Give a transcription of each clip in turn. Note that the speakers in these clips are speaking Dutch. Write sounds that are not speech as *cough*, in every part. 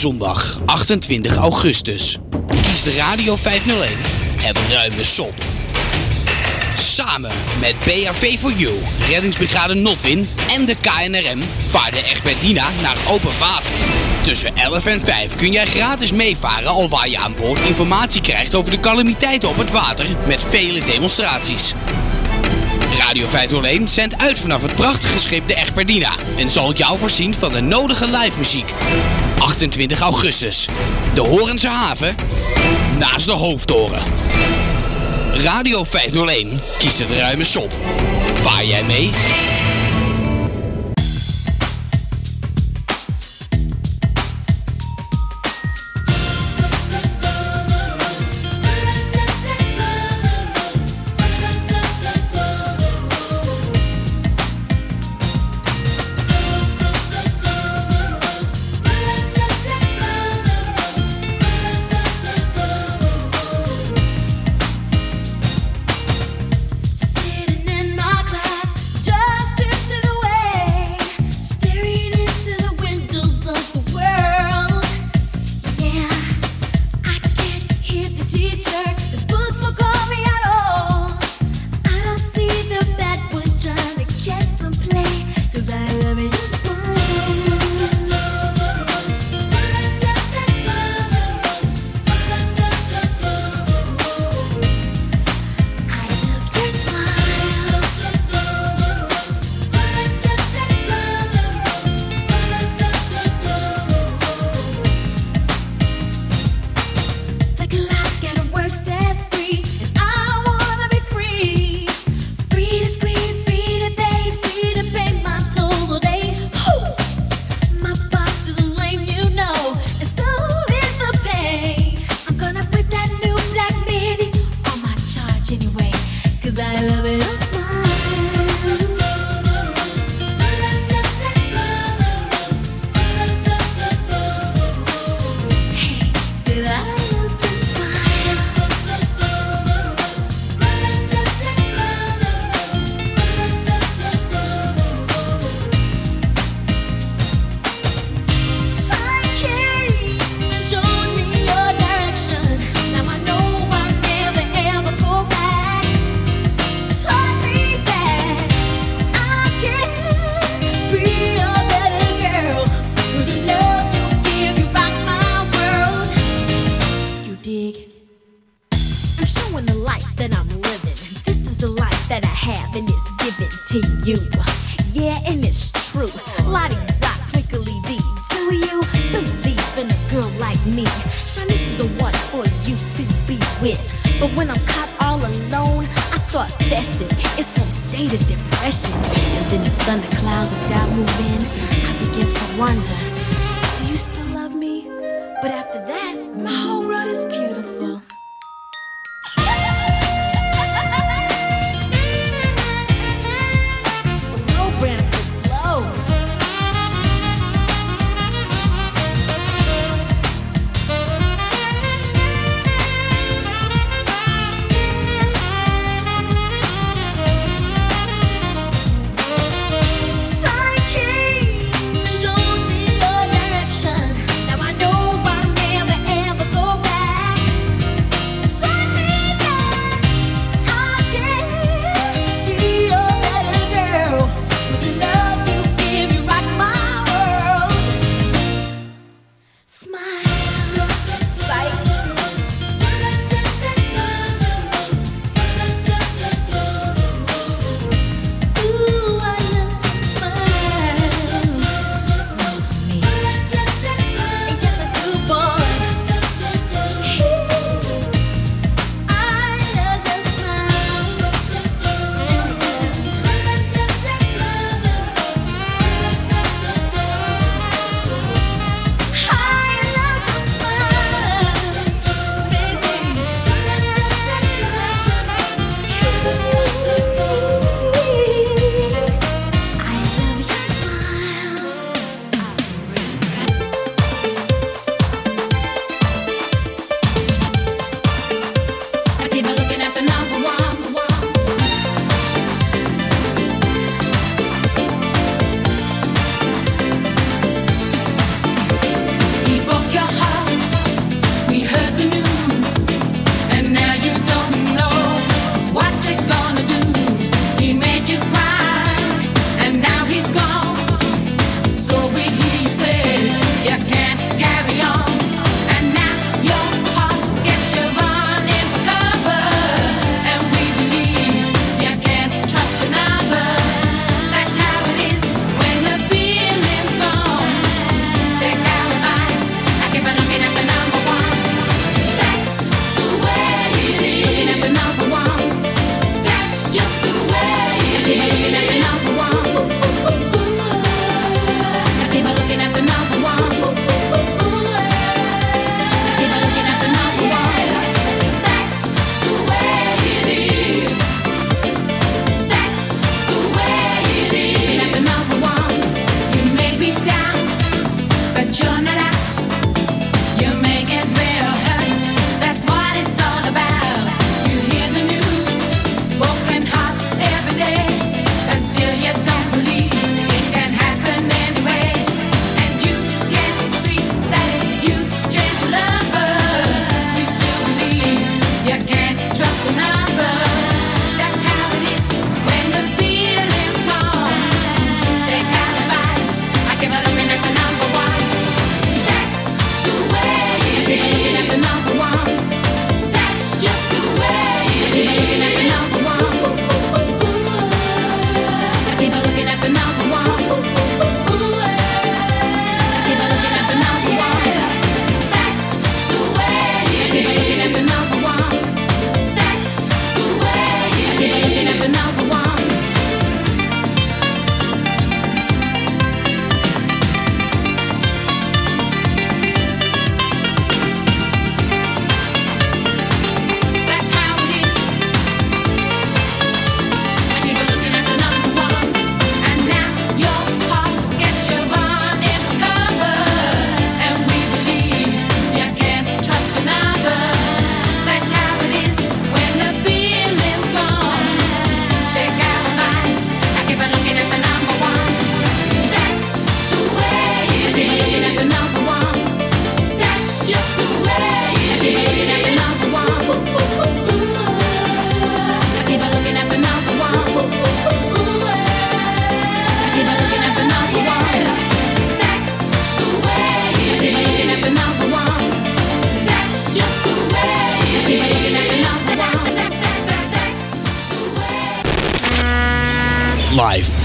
zondag 28 augustus. Kies de Radio 501 het ruime sop. Samen met BHV voor You, Reddingsbrigade Notwin en de KNRM vaarden Egbertina naar open water. Tussen 11 en 5 kun jij gratis meevaren alwaar je aan boord informatie krijgt over de calamiteiten op het water met vele demonstraties. Radio 501 zendt uit vanaf het prachtige schip de Echperdina en zal jou voorzien van de nodige live muziek. 28 augustus, de Horense haven, naast de hoofdtoren. Radio 501 kiest het ruime sop. waar jij mee?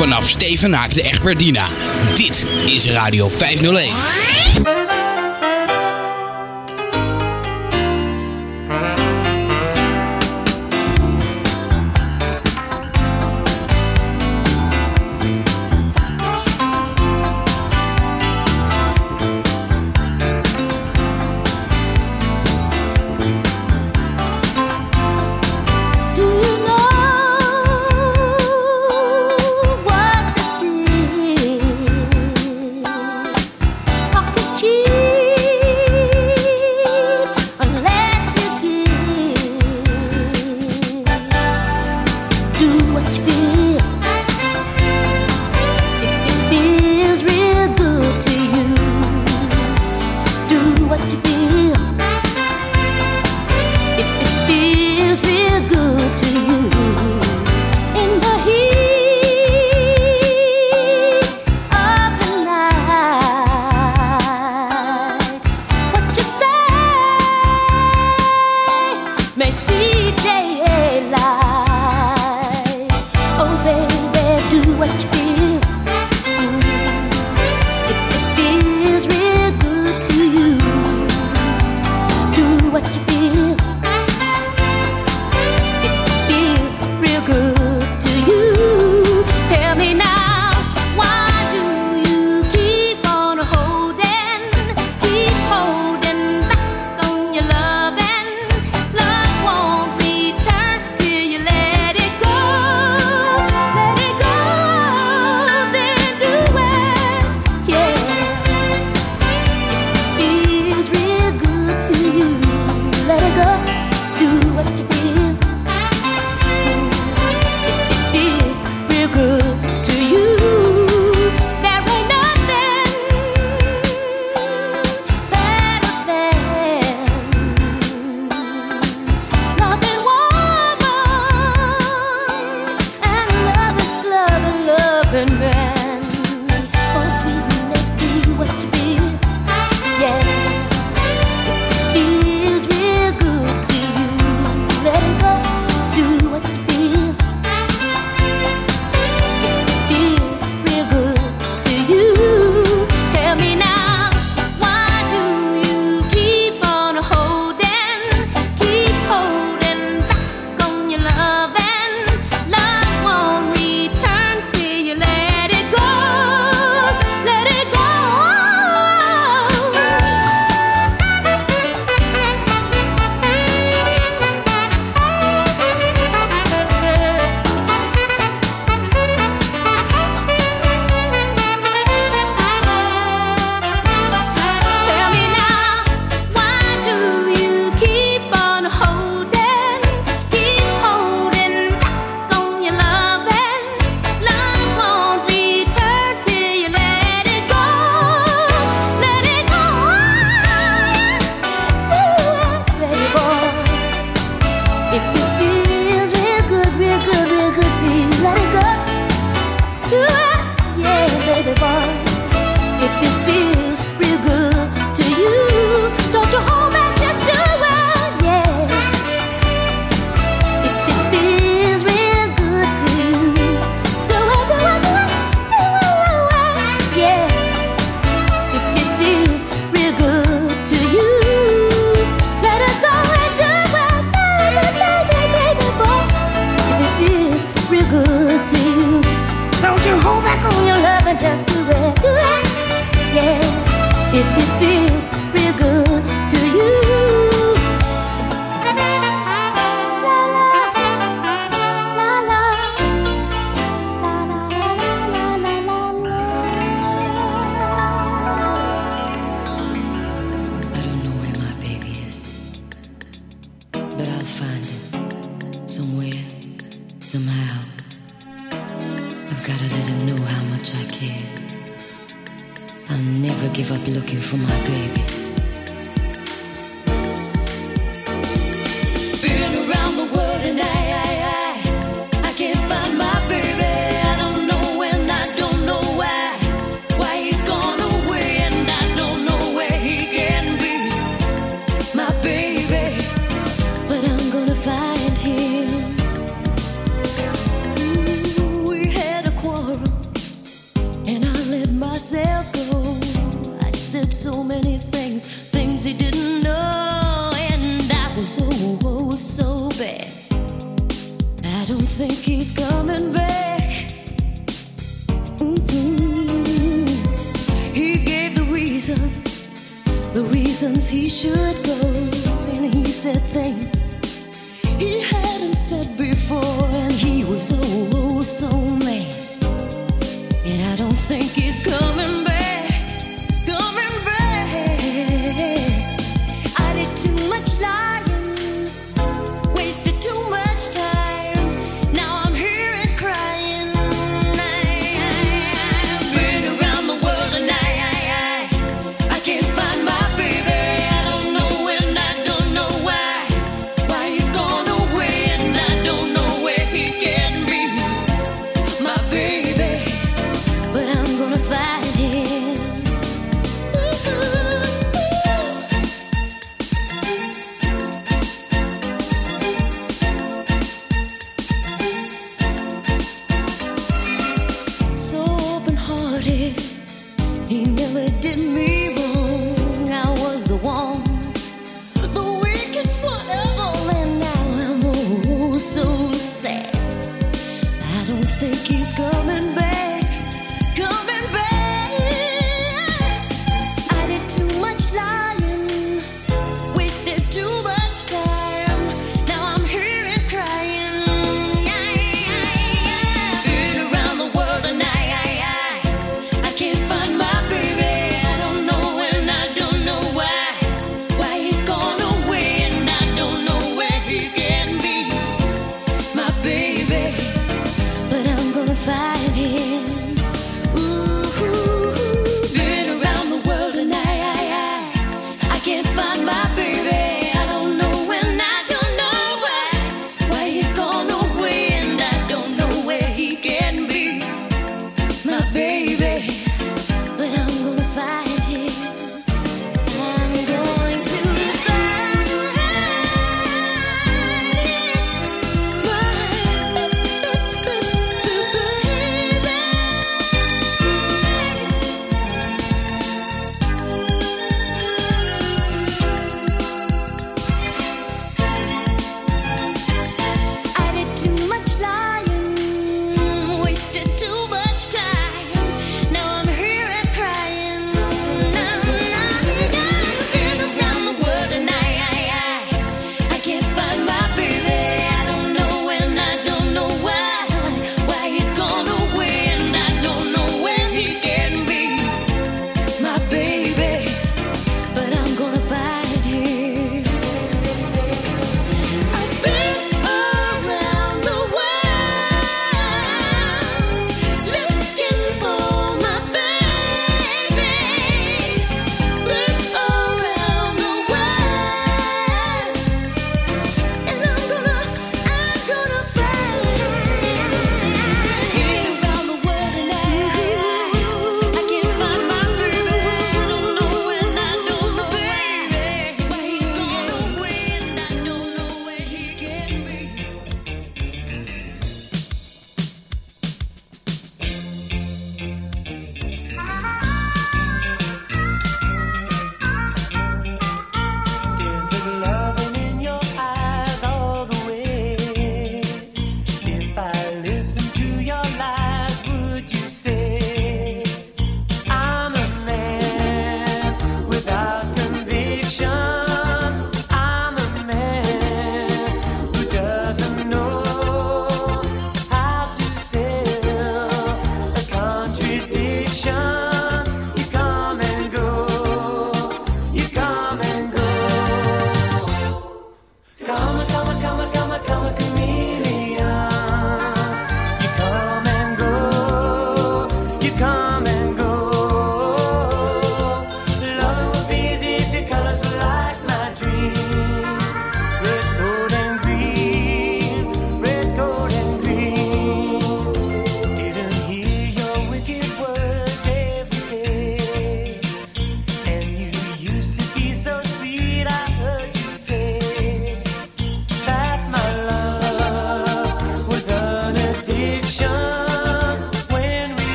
Vanaf Stevenaak de Egberdina. Dit is Radio 501.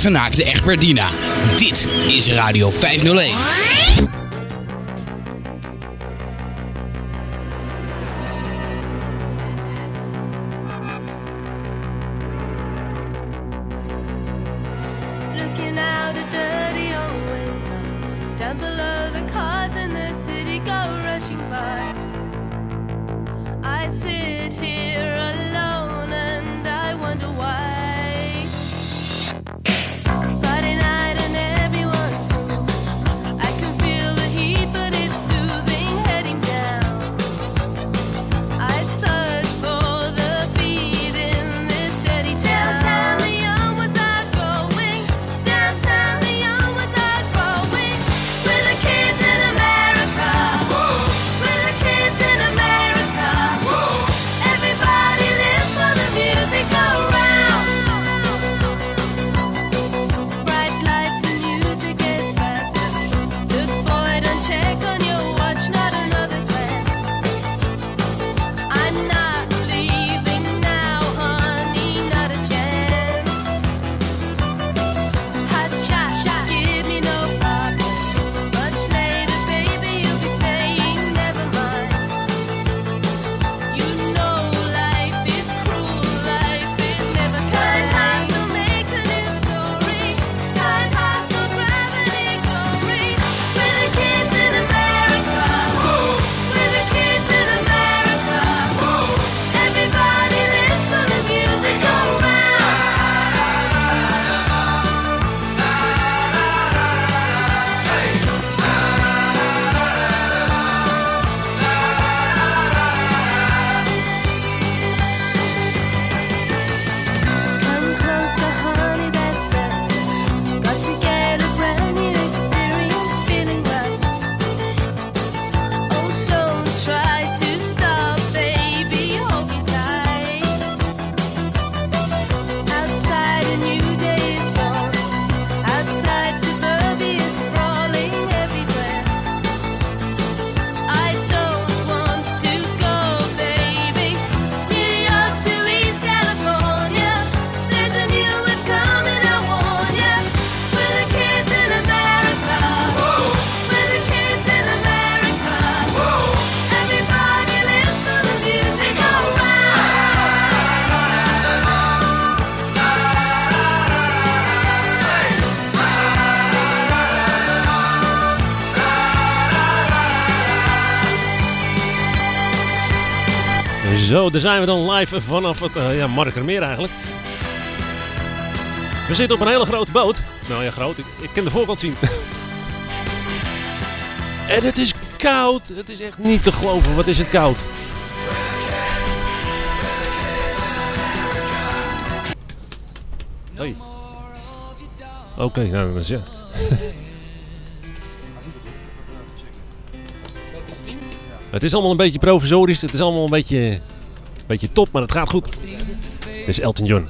Even naakte Egbertina. Dit is Radio 501. Zo, daar zijn we dan live vanaf het eh, ja, Markermeer eigenlijk. We zitten op een hele grote boot. Nou ja, groot. Ik, kan de voorkant zien. *laughs* en het is koud. Het is echt niet te geloven. Wat is het koud. Hey. Oké, nou dan is ja. *laughs* Het is allemaal een beetje provisorisch. Het is allemaal een beetje Beetje top, maar het gaat goed. Dit is Elton John.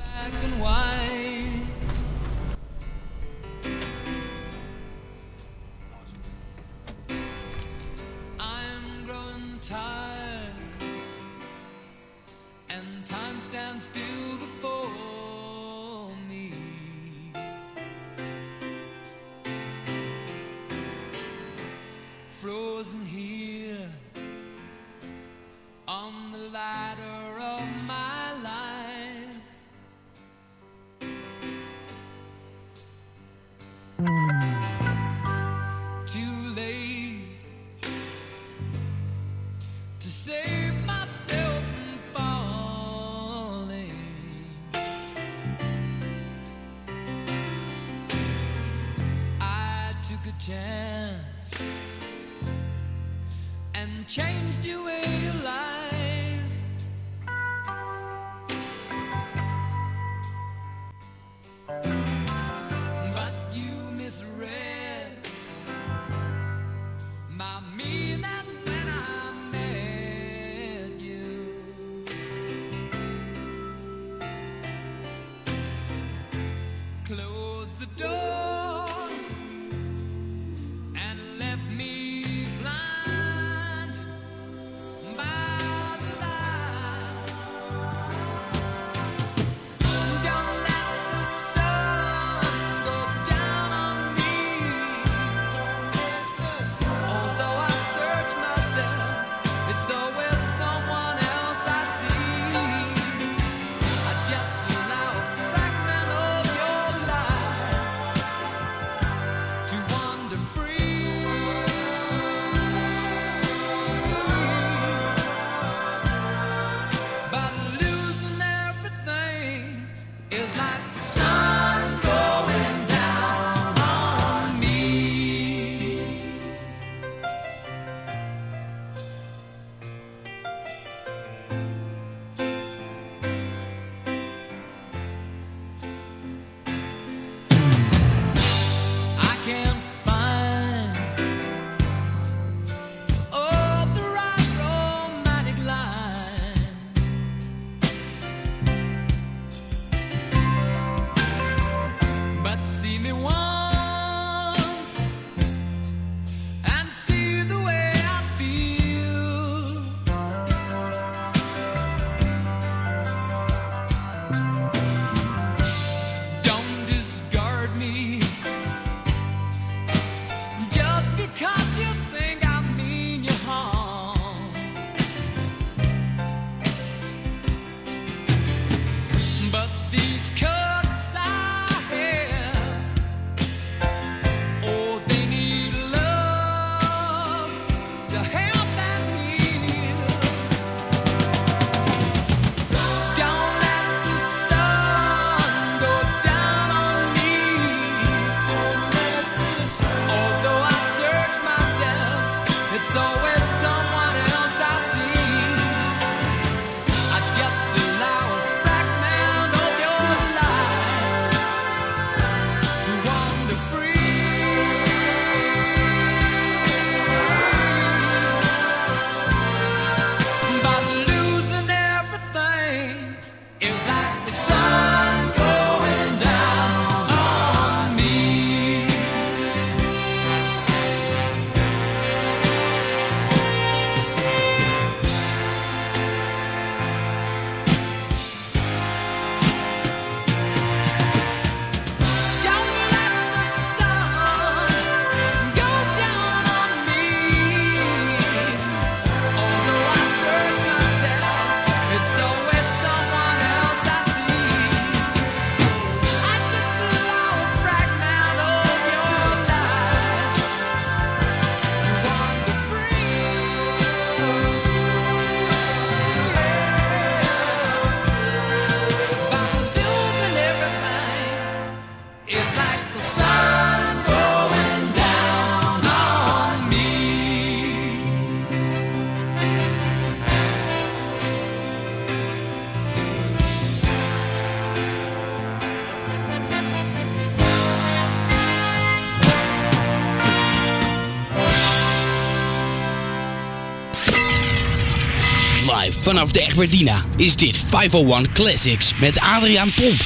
Vanaf de Egberdina is dit 501 Classics met Adriaan Pomp.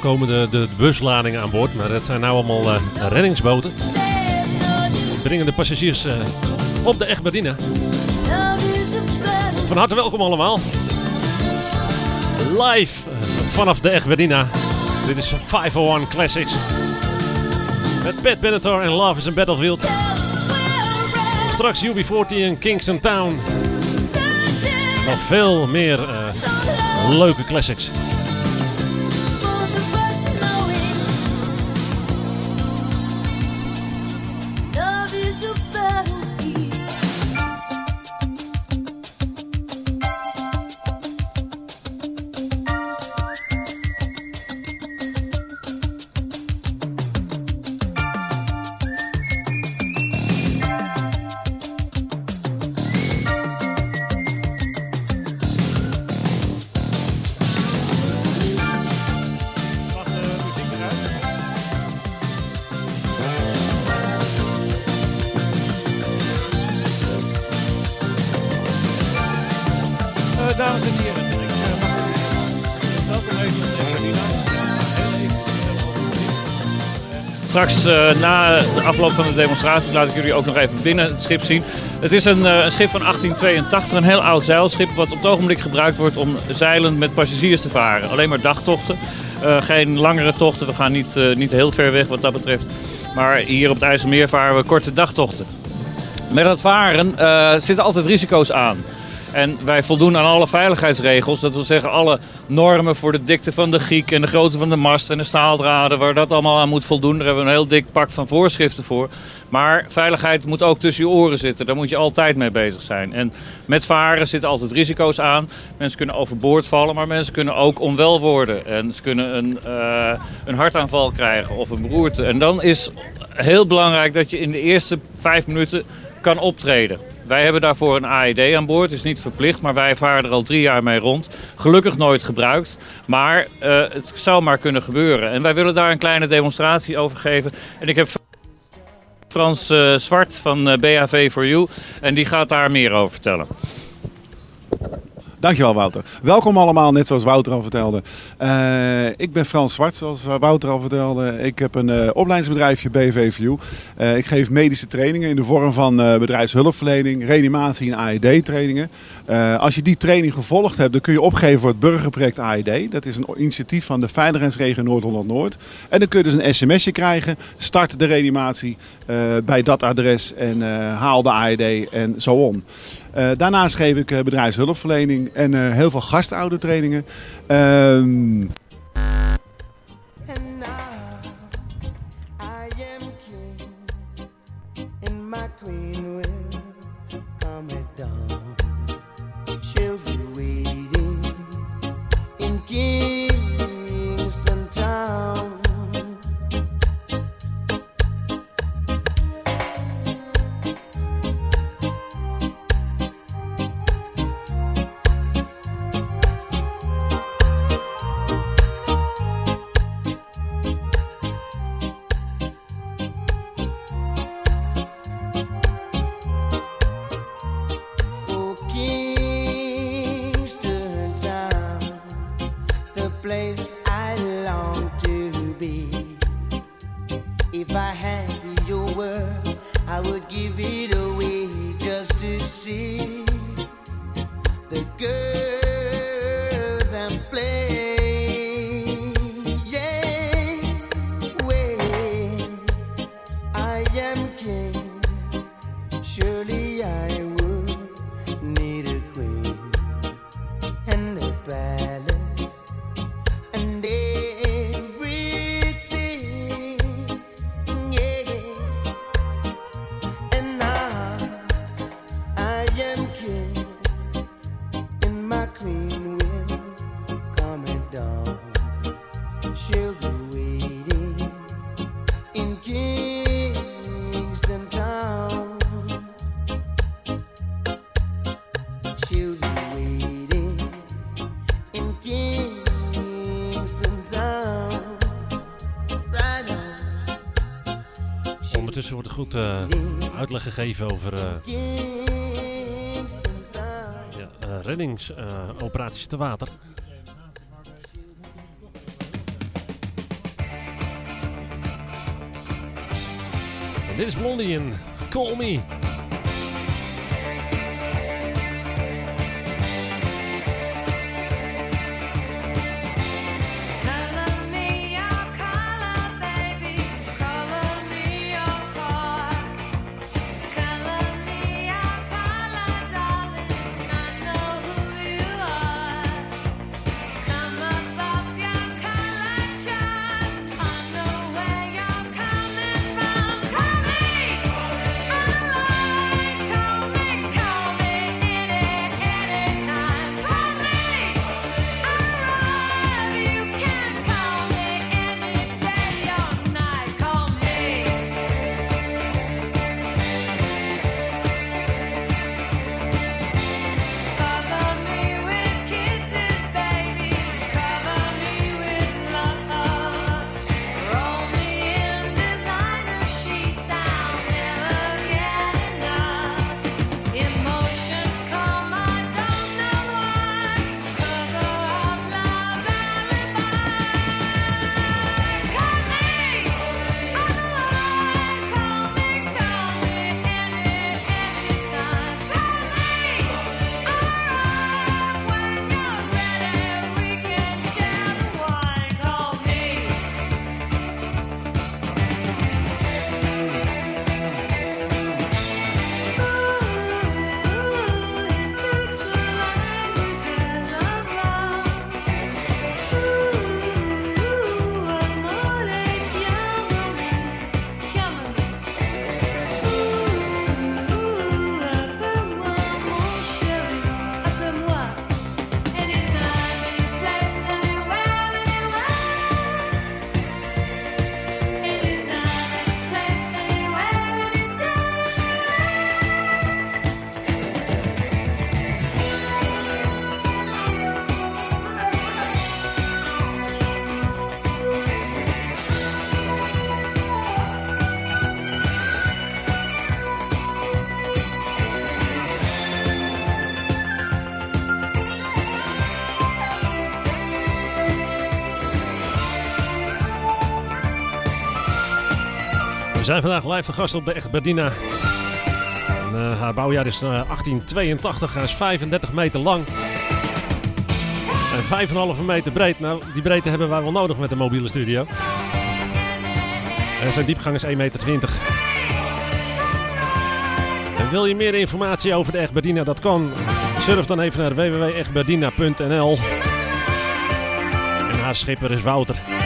Komen de, de busladingen aan boord, maar dat zijn nou allemaal eh, reddingsboten. Die brengen de passagiers eh, op de Egberdina. Van harte welkom allemaal. Live eh, vanaf de Egberdina. Dit is 501 Classics. Met Pat Benatar en Love is a Battlefield. Straks UB40 en Kingston Town. Nog veel meer leuke classics. Straks eh, na de afloop van de demonstratie laat ik jullie ook nog even binnen het schip zien. Het is een, eh, een schip van 1882, een heel oud zeilschip wat op het ogenblik gebruikt wordt om zeilen met passagiers te varen. Alleen maar dagtochten. Eh, geen langere tochten. We gaan niet, niet heel ver weg wat dat betreft. Maar hier op het IJsselmeer varen we korte dagtochten. Met het varen zitten altijd risico's aan. En wij voldoen aan alle veiligheidsregels. Dat wil zeggen alle normen voor de dikte van de giek en de grootte van de mast en de staaldraden. Waar dat allemaal aan moet voldoen. Daar hebben we een heel dik pak van voorschriften voor. Maar veiligheid moet ook tussen je oren zitten. Daar moet je altijd mee bezig zijn. En met varen zitten altijd risico's aan. Mensen kunnen overboord vallen, maar mensen kunnen ook onwel worden. En ze kunnen een, eh, een hartaanval krijgen of een beroerte. En dan is heel belangrijk dat je in de eerste vijf minuten kan optreden. Wij hebben daarvoor een AED aan boord, is niet verplicht, maar wij varen er al drie jaar mee rond. Gelukkig nooit gebruikt, maar eh, het zou maar kunnen gebeuren. En wij willen daar een kleine demonstratie over geven. En ik heb Frans eh, Zwart van eh, BHV for You en die gaat daar meer over vertellen. Dankjewel Wouter. Welkom allemaal, net zoals Wouter al vertelde. Eh, ik ben Frans Zwart, zoals Wouter al vertelde. Ik heb een eh, opleidingsbedrijfje BVVU. Eh ik geef medische trainingen in de vorm van eh, bedrijfshulpverlening, reanimatie en AED-trainingen. Eh, als je die training gevolgd hebt, dan kun je opgeven voor het burgerproject AED. Dat is een initiatief van de Veiligheidsregio Noord-Holland-Noord. En dan kun je dus een sms'je krijgen. Start de reanimatie eh, bij dat adres en eh, haal de AED en zo on. Eh, daarnaast geef ik eh, bedrijfshulpverlening en eh, heel veel gastoudertrainingen. Ehm goed eh, uitleg gegeven over eh, ja, eh, reddingsoperaties te water. Dit is Blondie en Call Me. Zijn vandaag live te gast op de Echt Berdina. En, eh, haar bouwjaar is eh, 1882. Hij is 35 meter lang. En 5,5 meter breed. Nou, die breedte hebben wij wel nodig met een mobiele studio. En zijn diepgang is 1,20 meter. En wil je meer informatie over de Echt Berdina? Dat kan. Surf dan even naar www.echtberdina.nl. En haar schipper is Wouter.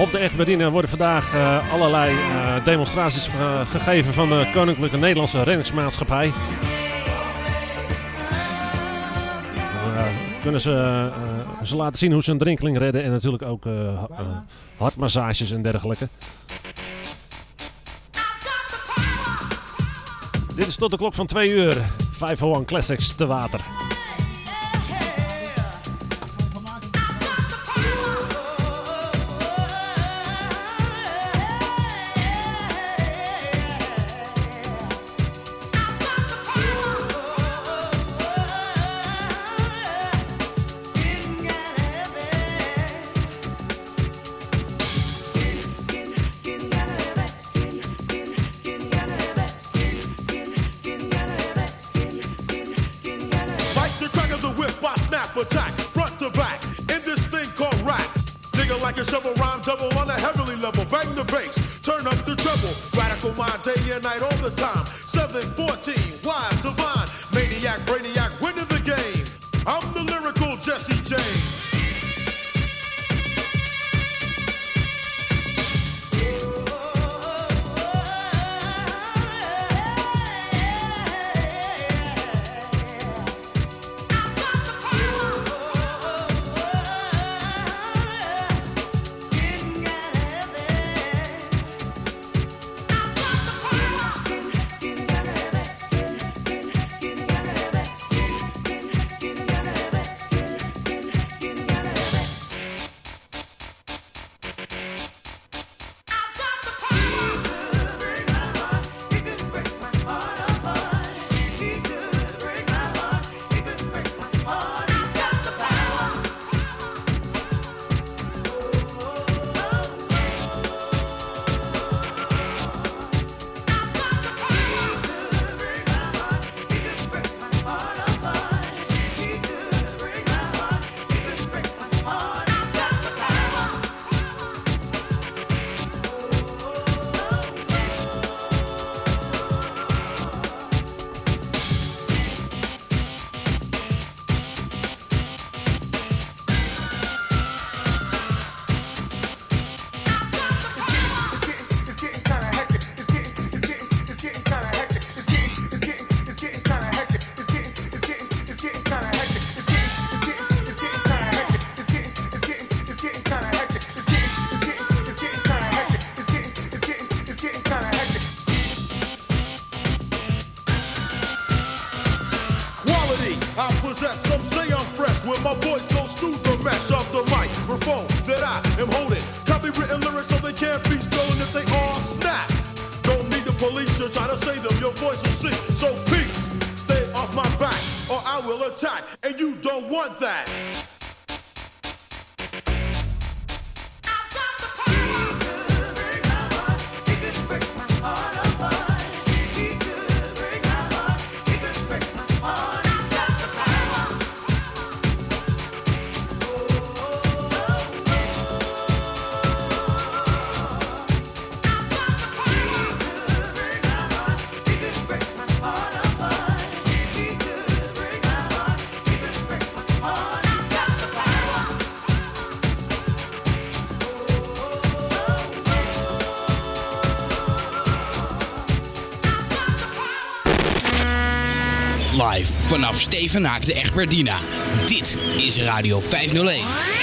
Op de Echt Berdina worden vandaag eh, allerlei eh, demonstraties eh, gegeven van de Koninklijke Nederlandse Reddingsmaatschappij. Eh, kunnen ze, ze laten zien hoe ze een drinkeling redden en natuurlijk ook ha- hartmassages en dergelijke. Dit is tot de klok van 2 uur. 501 Classics te water. Bass, turn up the treble. Radical mind day and night all the time. 714, vanaf Stevenhaak de Echtberdina. Dit is Radio 501.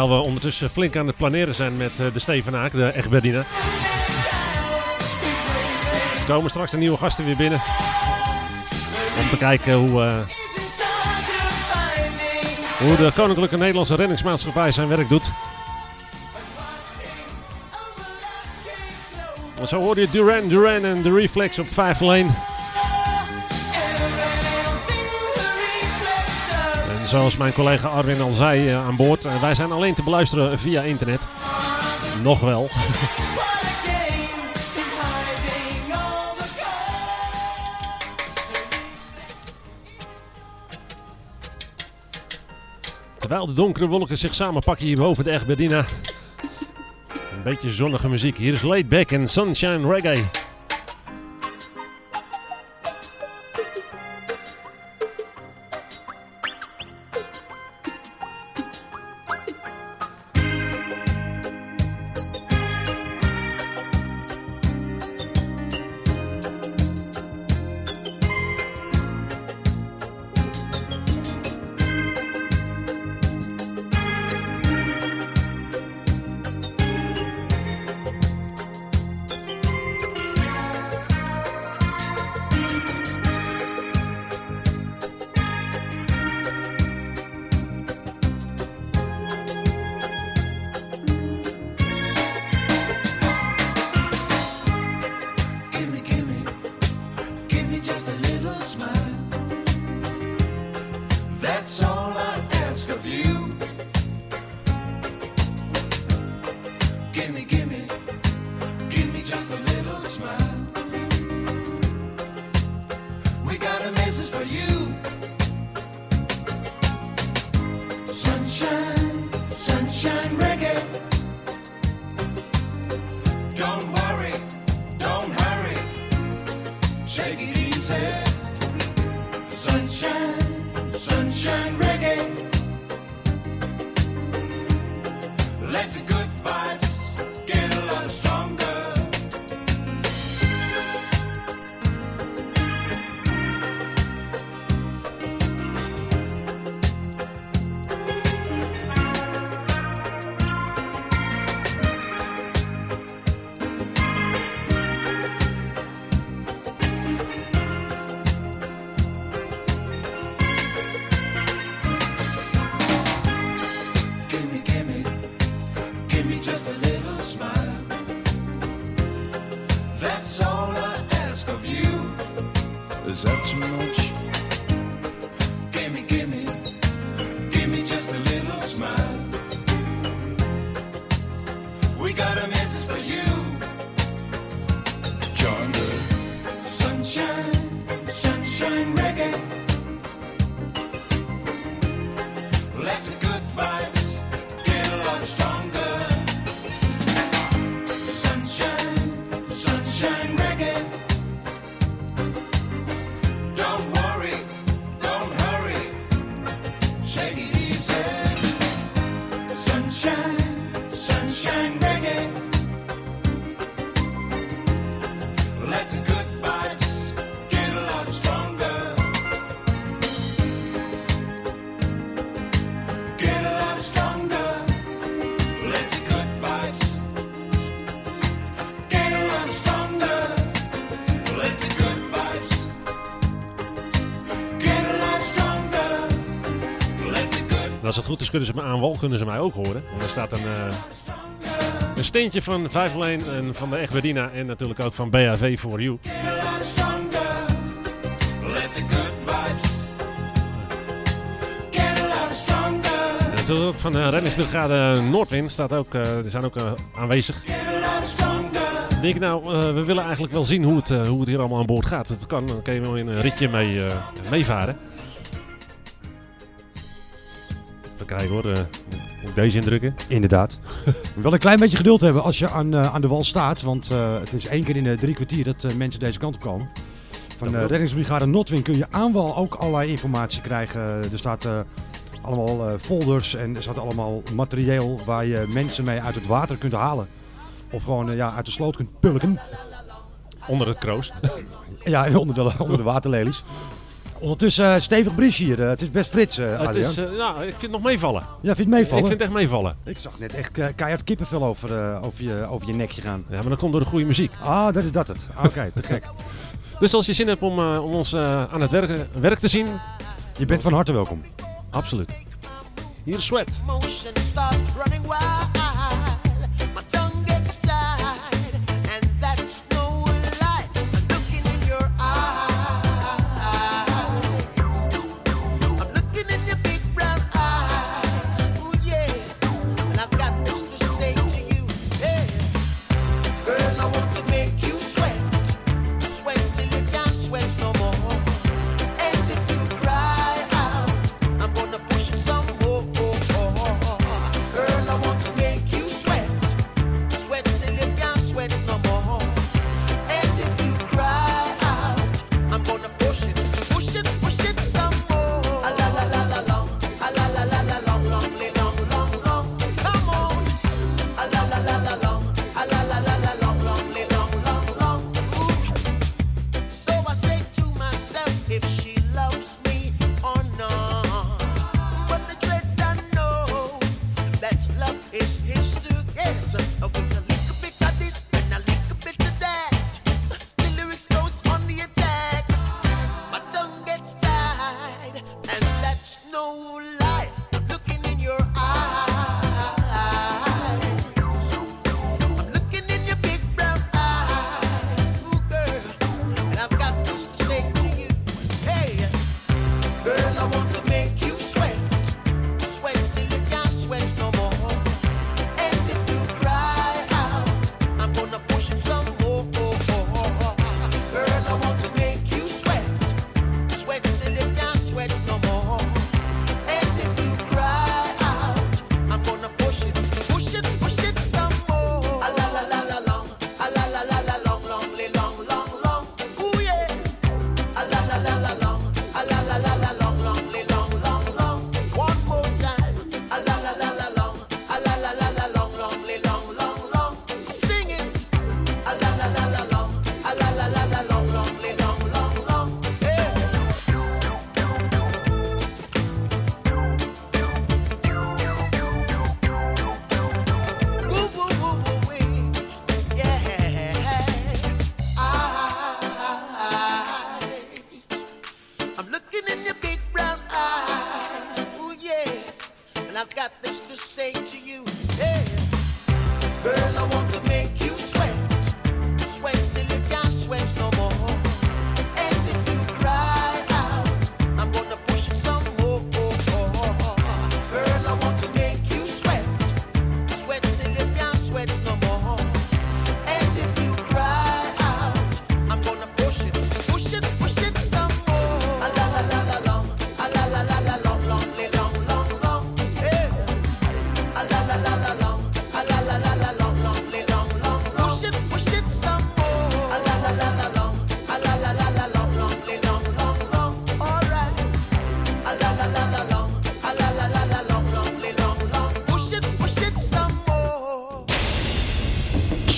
Terwijl we ondertussen flink aan het planeren zijn met eh, de Stevenaak, de Egberdina. Er komen straks de nieuwe gasten weer binnen. Om te kijken hoe, eh, hoe de Koninklijke Nederlandse renningsmaatschappij zijn werk doet. Zo hoor je Duran Duran en de Reflex op 5 lane. zoals mijn collega Arwin al zei eh, aan boord, eh, wij zijn alleen te beluisteren via internet. Nog wel. Terwijl de donkere wolken zich samenpakken hier boven de Egberdina. Een beetje zonnige muziek. Hier is Laid Back en Sunshine Reggae. Goed kunnen ze me aan wal kunnen ze mij ook horen. Want er staat een, eh, een steentje van Vijf Lane en van de Egberdina en natuurlijk ook van BHV for You. En natuurlijk van de reddingsbrigade Noordwind staat ook, eh, zijn ook eh, aanwezig. Ik denk nou, eh, we willen eigenlijk wel zien hoe het, eh, hoe het hier allemaal aan boord gaat. Dat kan, dan kun je wel in een ritje mee, eh, meevaren. Kijken hoor, eh, moet ik deze indrukken? Inderdaad. *laughs* wel een klein beetje geduld hebben als je aan, eh, aan de wal staat. Want eh, het is één keer in de drie kwartier dat mensen deze kant op komen. Van de reddingsbrigade Notwing kun je aan wal ook allerlei informatie krijgen. Er staat allemaal folders en er staat allemaal materieel waar je mensen mee uit het water kunt halen. Of gewoon ja, uit de sloot kunt pulken. Onder het kroos. Ja, en onder de, onder de waterlelies. Ondertussen eh, stevig briesje hier. eh, het is best frits, eh het is, nou, ik vind het nog meevallen. ja, vind je het meevallen? Ik vind het echt meevallen. Ik zag net echt keihard kippenvel over, eh, over, je, over je nekje gaan. Ja, maar dat komt door de goede muziek. Ah, dat is dat het. Oké, te gek. *laughs* Dus als je zin hebt om, om ons aan het werk, werk te zien, Je bent van harte welkom. absoluut. Hier is Sweat.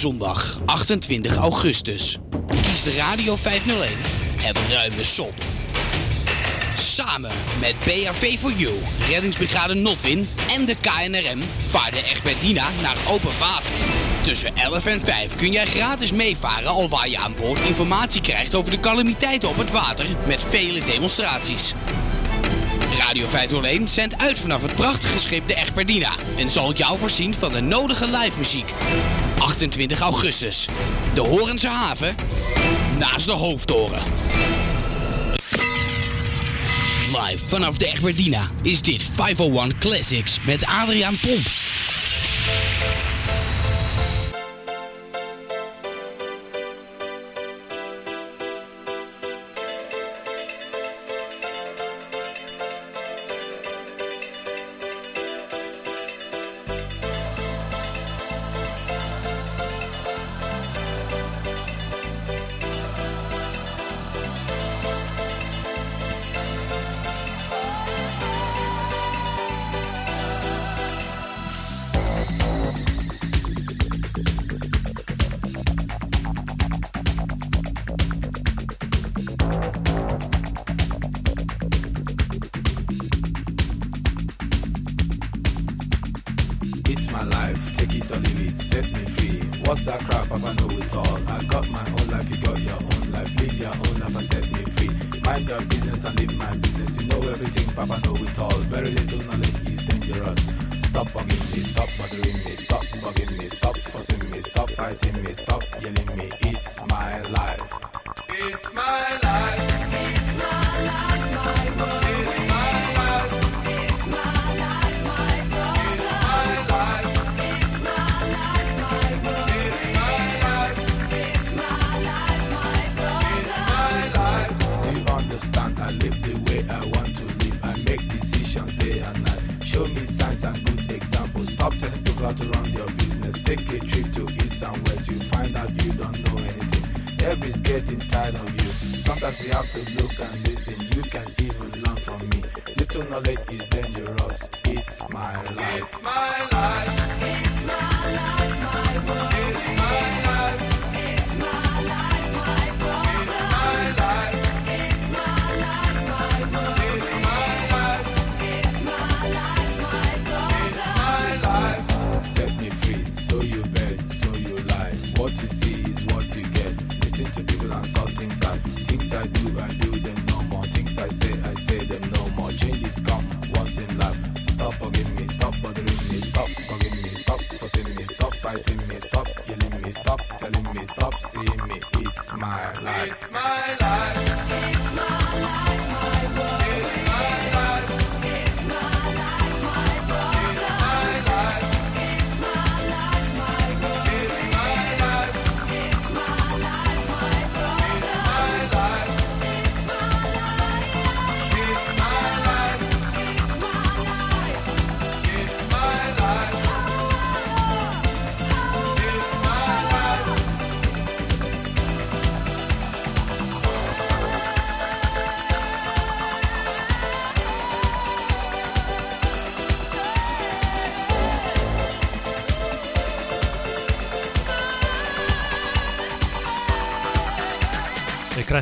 Zondag 28 augustus. Kies de Radio 501 het ruime sop. Samen met BRV for You, Reddingsbrigade Notwin en de KNRM vaart de Egberdina naar open water. Tussen 11 en 5 kun jij gratis meevaren al waar je aan boord informatie krijgt over de calamiteiten op het water met vele demonstraties. Radio 501 zendt uit vanaf het prachtige schip de Egberdina en zal jou voorzien van de nodige live muziek. 28 augustus, de Horense haven, naast de Hoofdtoren. Live vanaf de Egberdina is dit 501 Classics met Adriaan Pomp.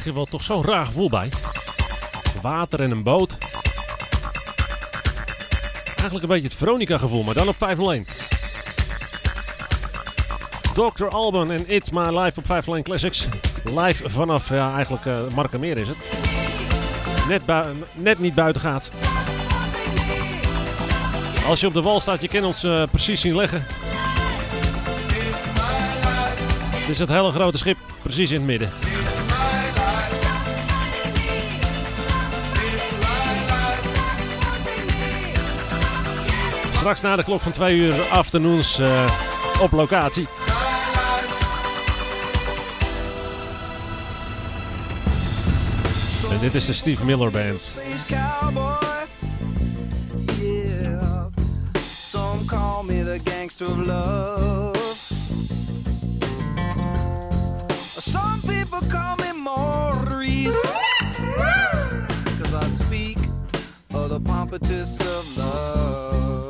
Krijg hier wel toch zo'n raar gevoel bij. Water en een boot. Eigenlijk een beetje het Veronica gevoel, maar dan op 501. Dr. Alban en It's My Life op 501 Classics. Live vanaf, ja, eigenlijk uh, Markermeer is het. Net, net niet buiten gaat. Als je op de wal staat, je kan ons eh, precies zien leggen. Het is het hele grote schip, precies in het midden. Straks na de klok van 2 uur afternoons eh, op locatie. En dit is de Steve Miller Band. Yeah. Some call me the gangster of love. Some people call me Maurice. *laughs* Cause I speak of the pompatus of love.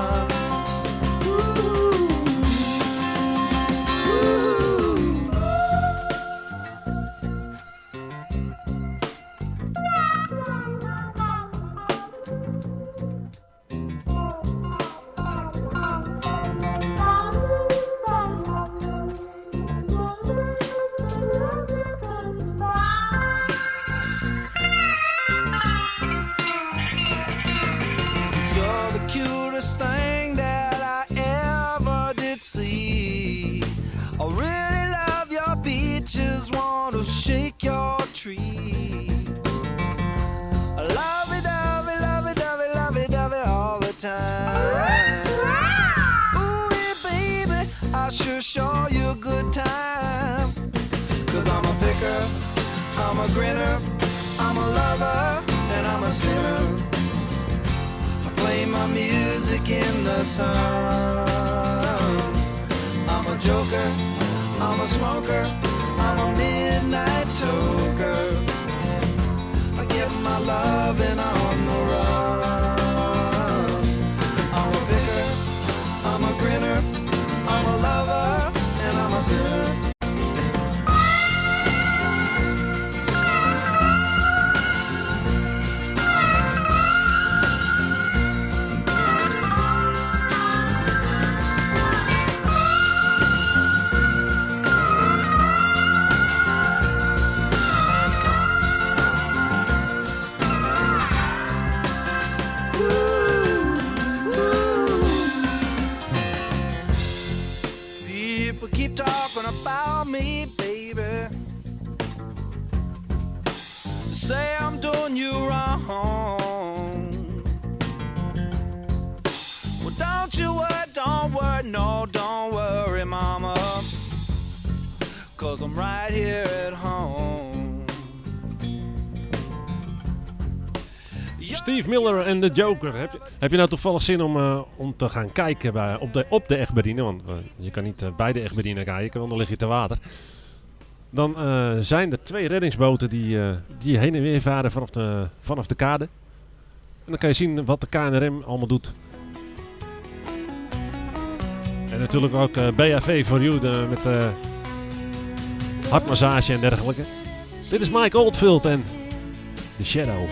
Show you a good time. Cause I'm a picker, I'm a grinner, I'm a lover, and I'm a sinner. I play my music in the sun. I'm a joker, I'm a smoker, I'm a midnight toker. I get my loving on the run. And talking about me, baby. Say I'm doing you wrong. Well, don't you worry, don't worry, no, don't worry, mama. Cause I'm right here at home. Steve Miller en de Joker. Heb je, heb je nou toevallig zin om, eh, om te gaan kijken bij, op, de, op de Echtbediener? Want eh, je kan niet eh, bij de Echtbediener kijken, want dan lig je te water. Dan zijn er twee reddingsboten die, die heen en weer varen vanaf de, vanaf de kade. En dan kan je zien wat de KNRM allemaal doet. En natuurlijk ook for You de, met hartmassage en dergelijke. Dit is Mike Oldfield en The Shadow.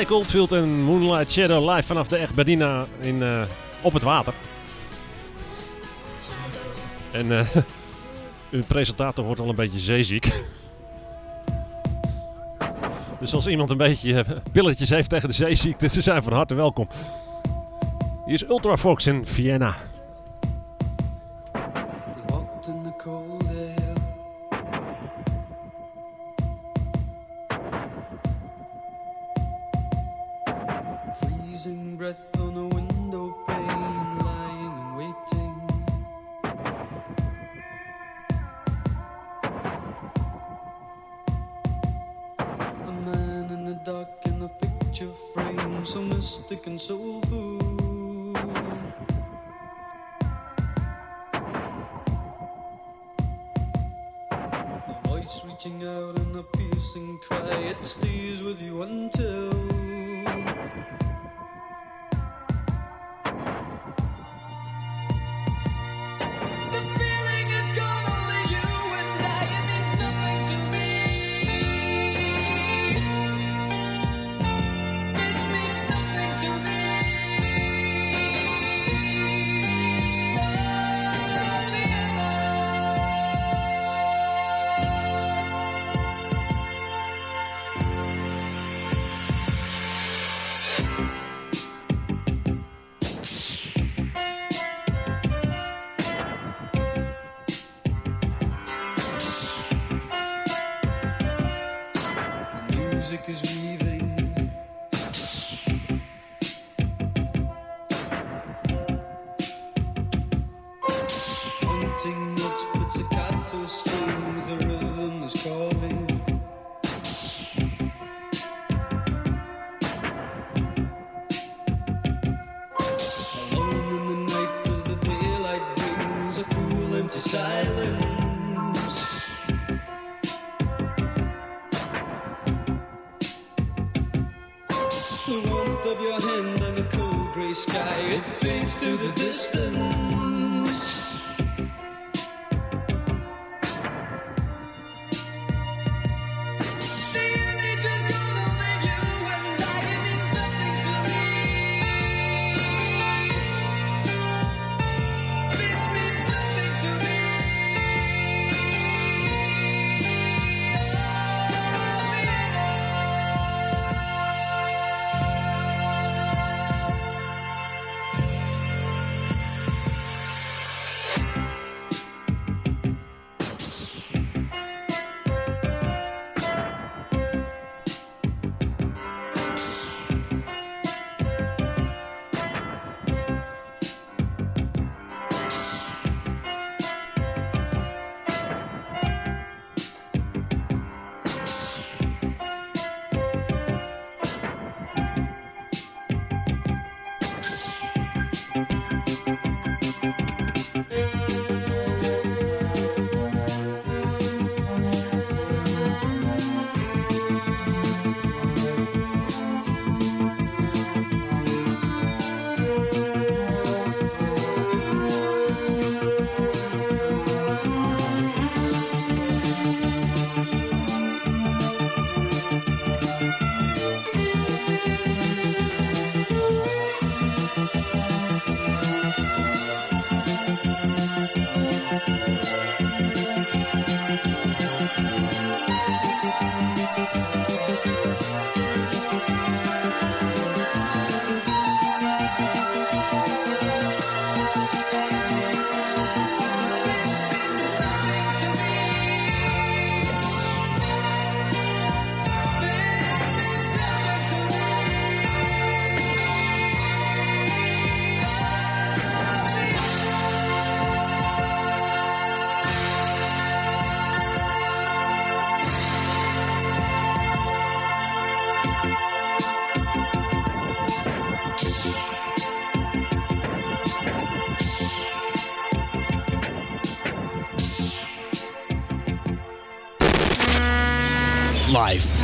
Mike Oldfield en Moonlight Shadow live vanaf de Egberdina in, eh, op het water. En uh, *laughs* uw presentator wordt al een beetje zeeziek. *laughs* Dus als iemand een beetje eh, pilletjes heeft tegen de zeeziekte, ze zijn van harte welkom. Hier is Ultra Fox in Vienna.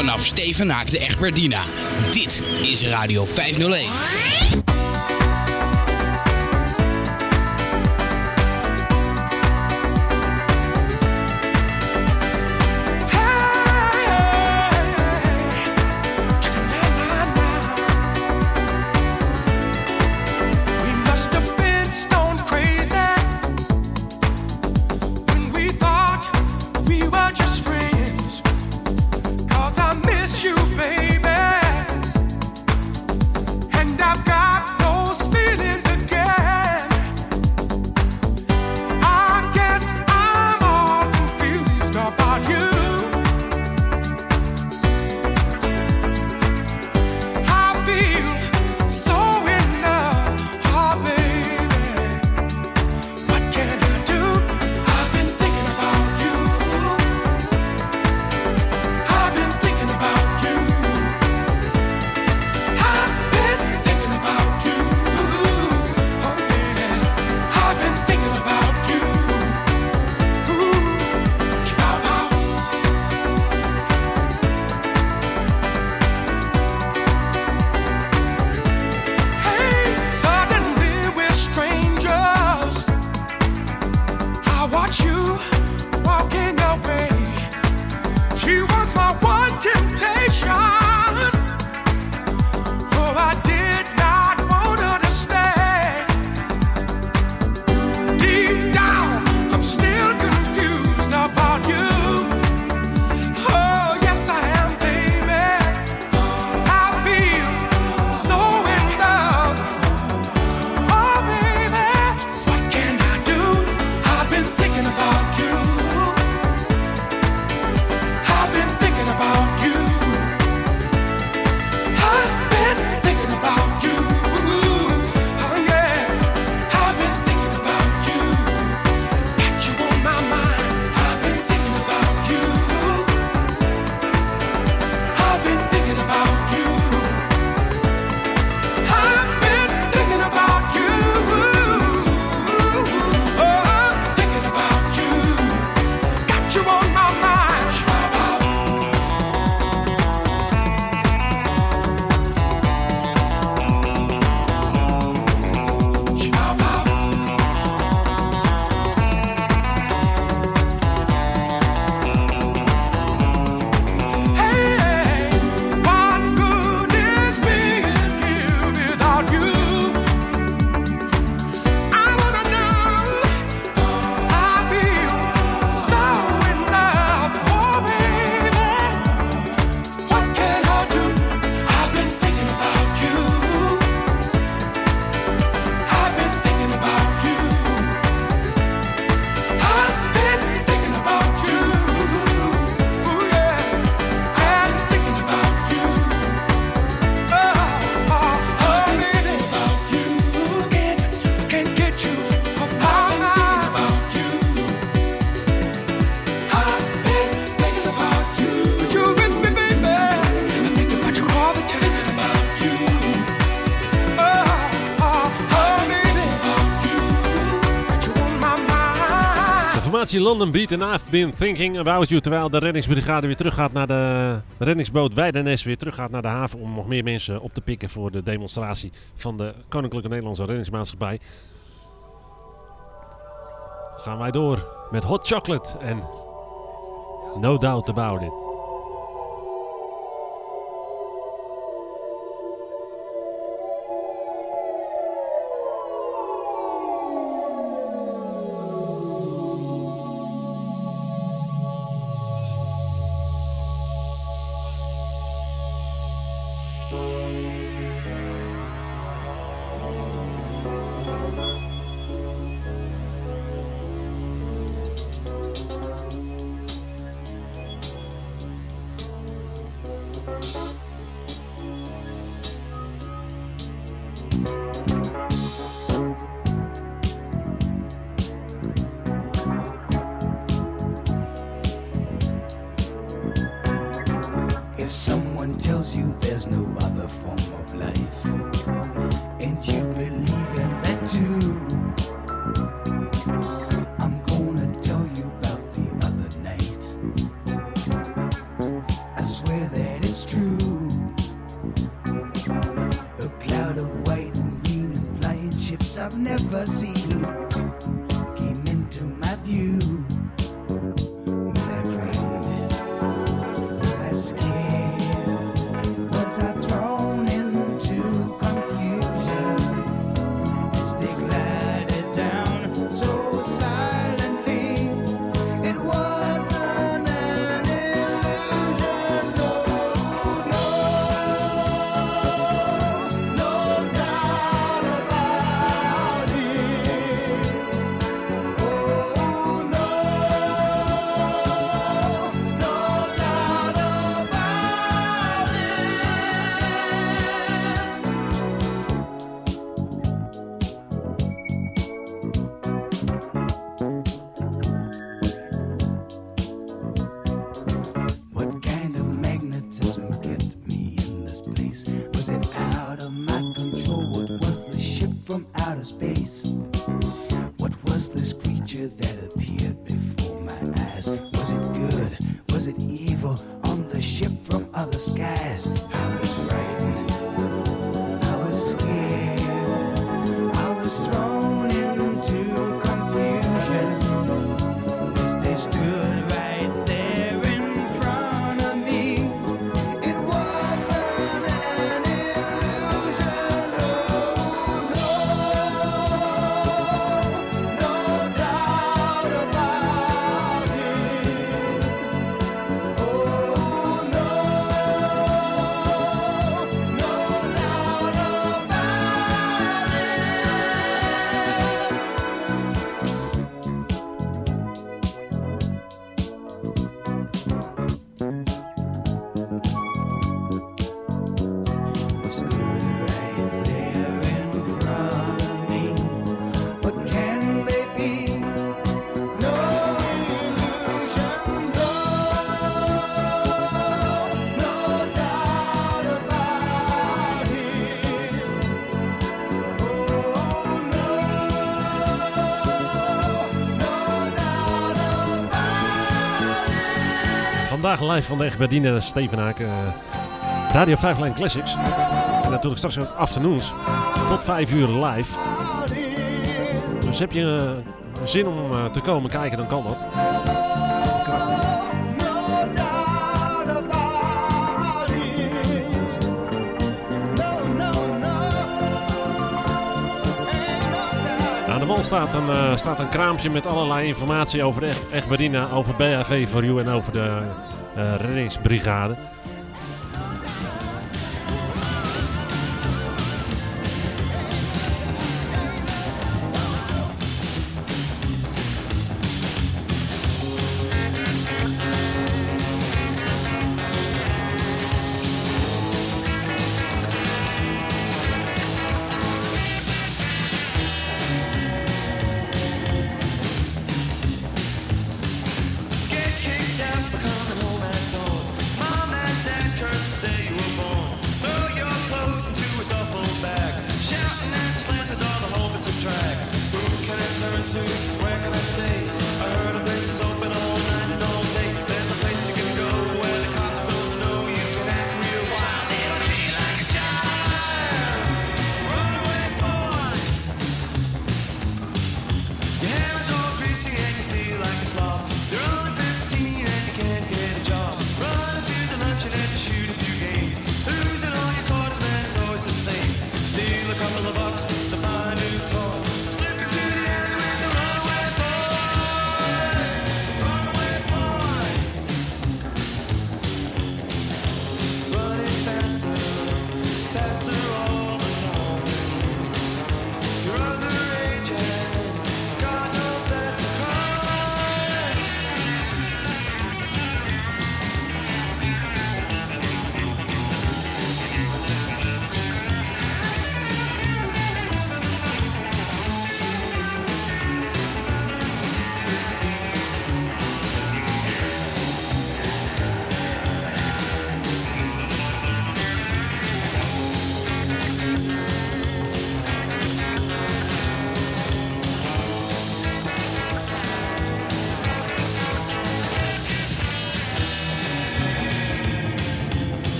vanaf Stevenhaak de Egbertina. Dit is Radio 501. London Beat en I've Been Thinking About You. Terwijl de reddingsbrigade weer teruggaat naar de reddingsboot Weidenes. Weer teruggaat naar de haven om nog meer mensen op te pikken voor de demonstratie van de Koninklijke Nederlandse Reddingsmaatschappij. Gaan wij door met Hot Chocolate en No Doubt About It. Vandaag live van de Egberdine Stevenhaak. eh Radio 5 Line Classics. En natuurlijk straks ook afternoons. Tot 5 uur live. Dus heb je eh, zin om eh, te komen kijken, dan kan dat. Aan de wal staat een, staat een kraampje met allerlei informatie over de Egberdina, over BHV voor You en over de reddingsbrigade.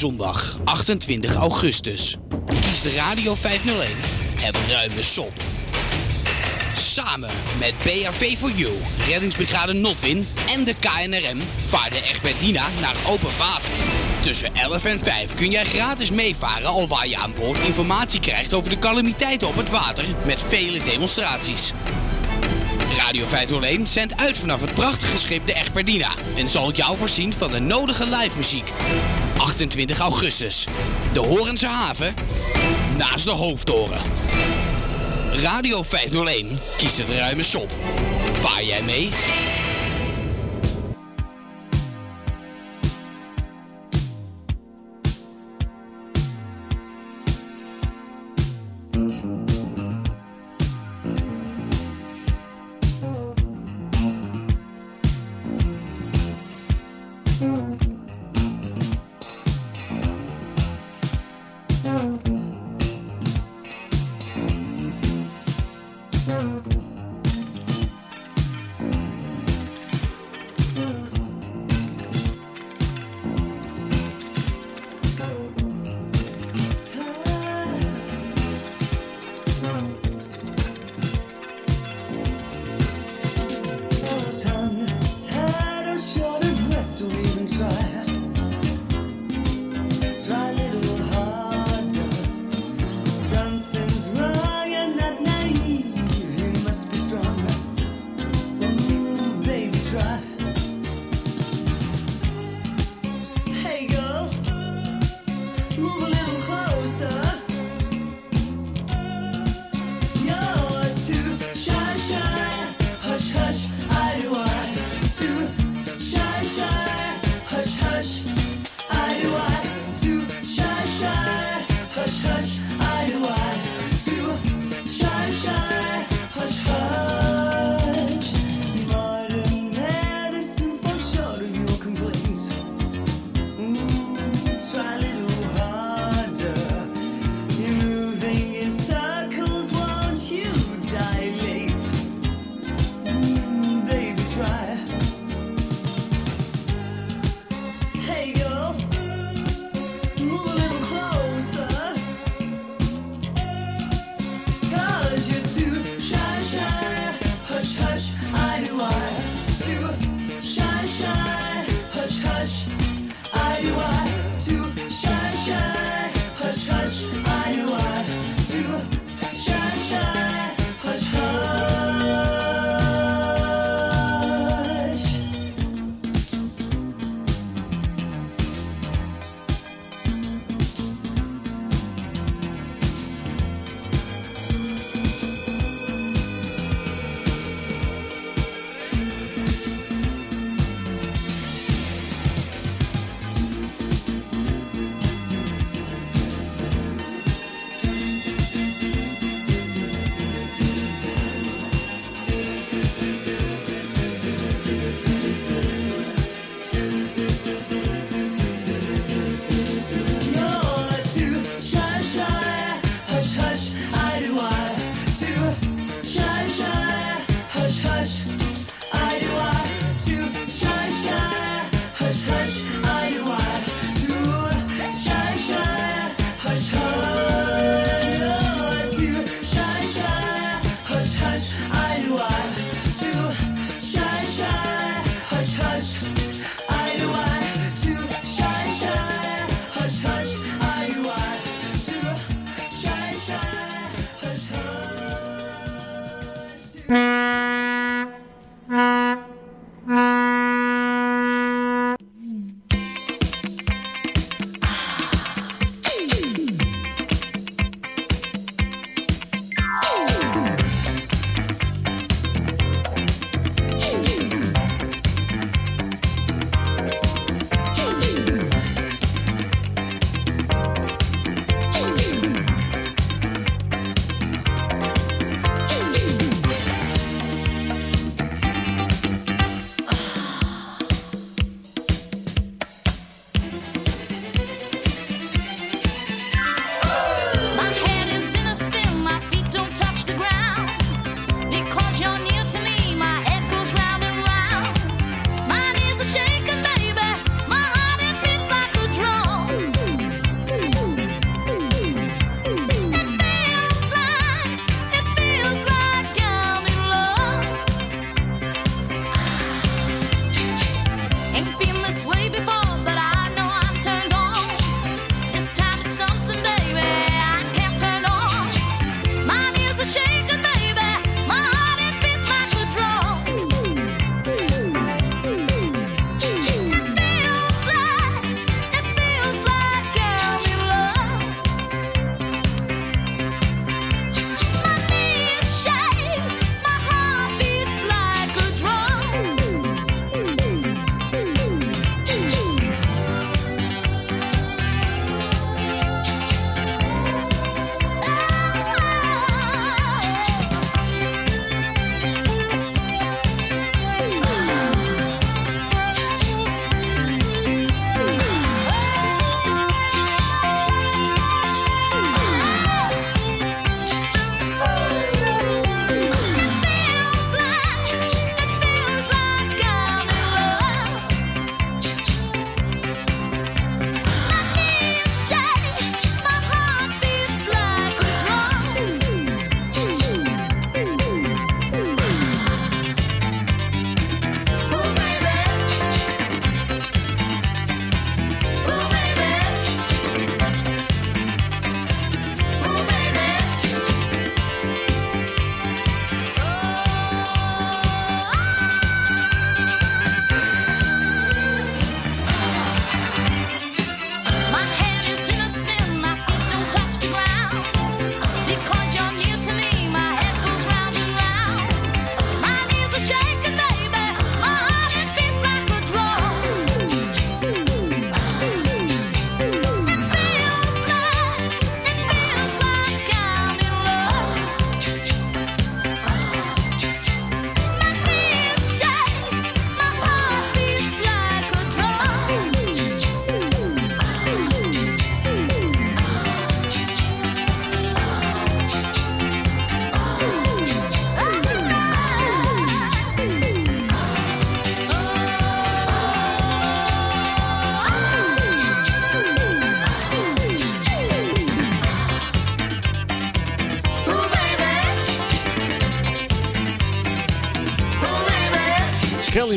Zondag 28 augustus. Kies de Radio 501 het ruime sop. Samen met BRV for You, Reddingsbrigade Notwin en de KNRM vaart de Egbertina naar open water. Tussen 11 en 5 kun jij gratis meevaren alwaar je aan boord informatie krijgt over de calamiteiten op het water met vele demonstraties. Radio 501 zendt uit vanaf het prachtige schip de Egbertina en zal jou voorzien van de nodige live muziek. 28 augustus. De Horense haven naast de hoofdtoren. Radio 501 kiest het ruime sop. Vaar jij mee?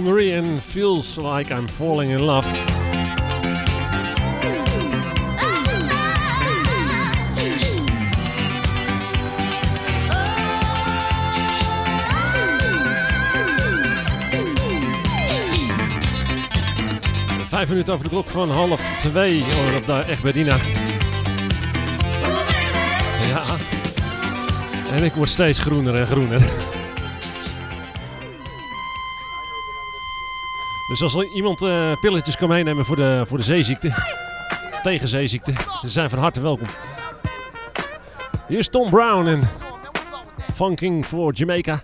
Marie and Feels Like I'm Falling in Love. Vijf minuten over de klok van half twee op de Egberdina. Ja. En ik word steeds groener en groener. Dus als er iemand eh, pilletjes kan meenemen voor de, voor de zeeziekte, *laughs* tegen zeeziekte, ze zijn van harte welkom. Hier is Tom Brown en Funking for Jamaica.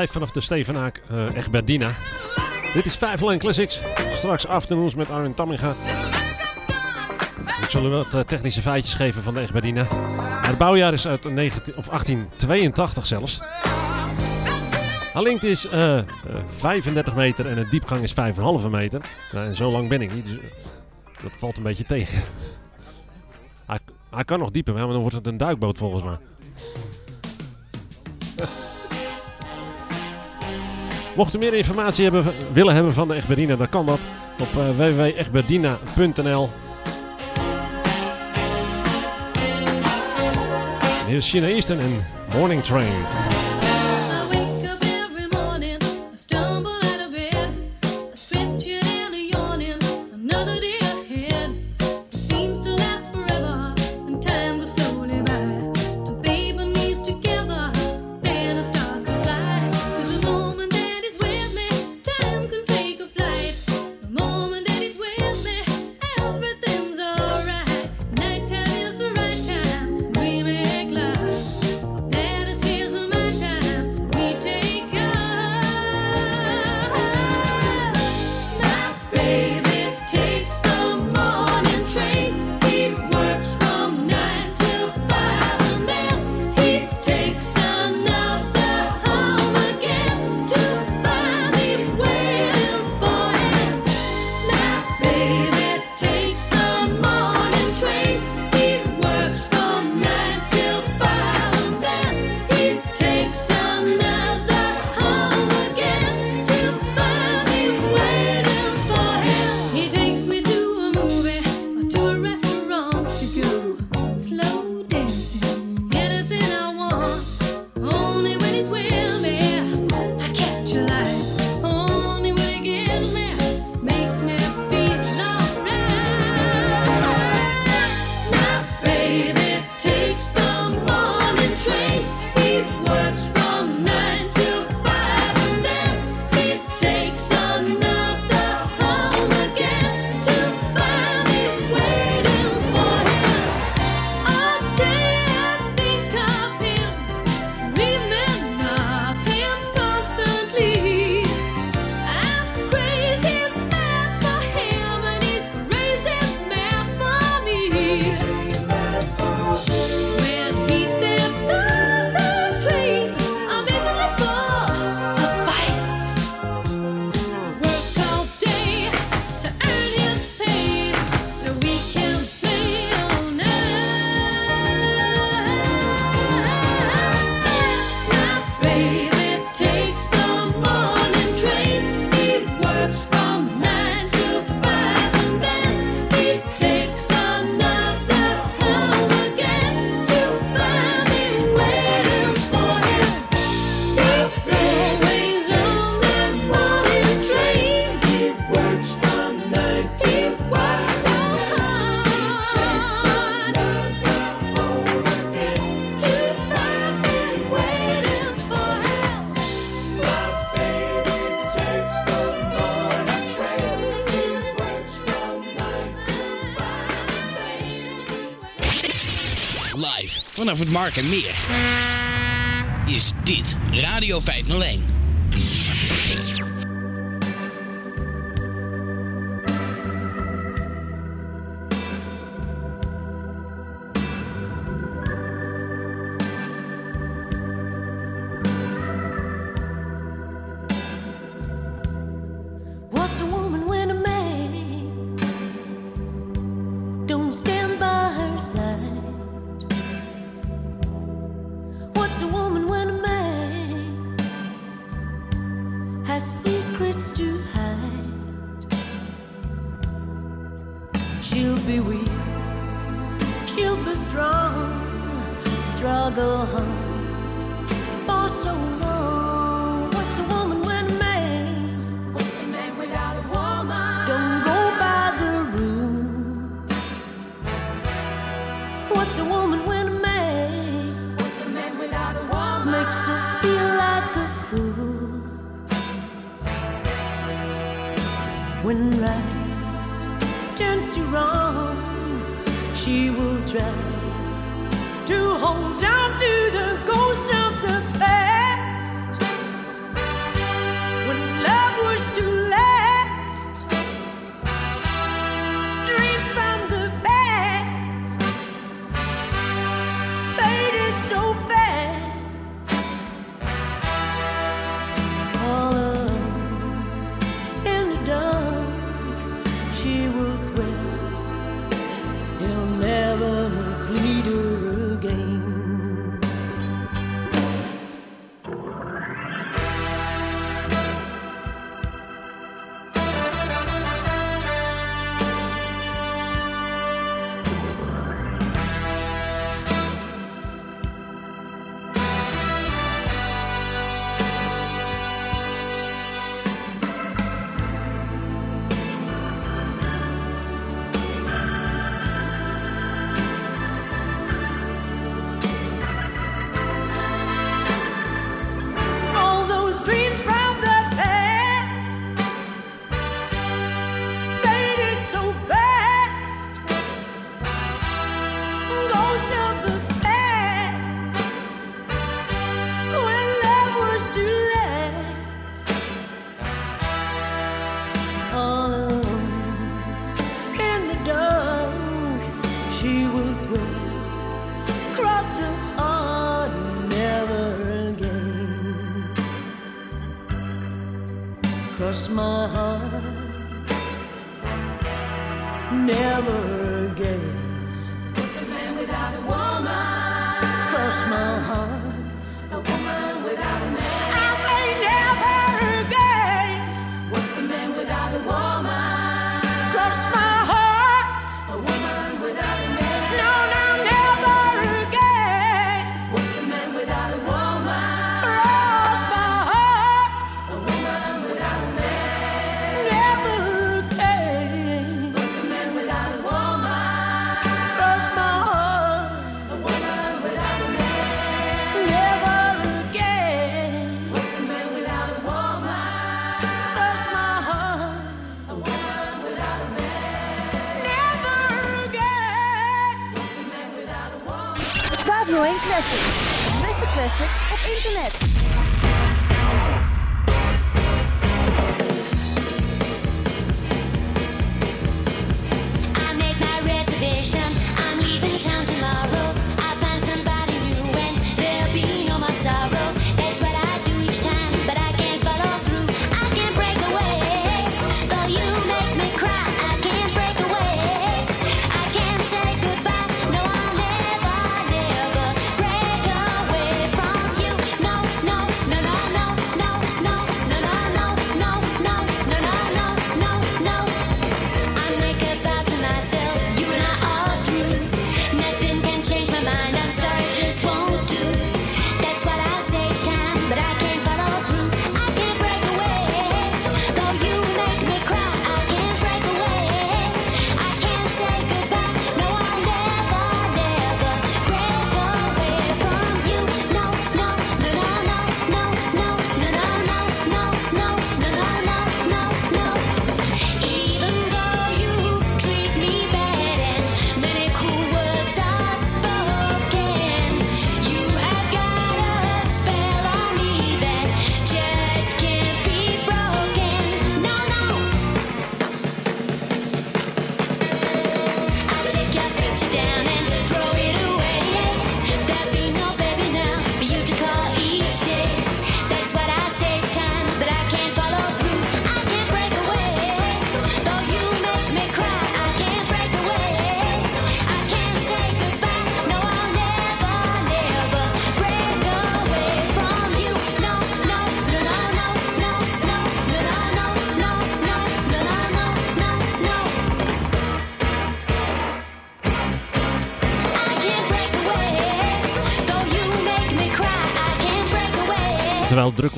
live vanaf de Stevenaak uh, Dit is 5 Line Classics. Straks afternoons met Arjen Tamminga. Ik zal u wat eh, technische feitjes geven van de Egbertina. Het bouwjaar is uit 19, of 1882 zelfs. Haar lengte is eh, 35 meter en de diepgang is 5,5 meter. Nou, en zo lang ben ik niet, dus, dat valt een beetje tegen. Hij, hij kan nog dieper, maar dan wordt het een duikboot volgens mij. Mocht u meer informatie hebben, willen hebben van de Egberdina, dan kan dat op eh, www.egberdina.nl. Hier is China Eastern en Morning Train. Govert Mark en meer is dit Radio 501. she will try to hold down to the ghost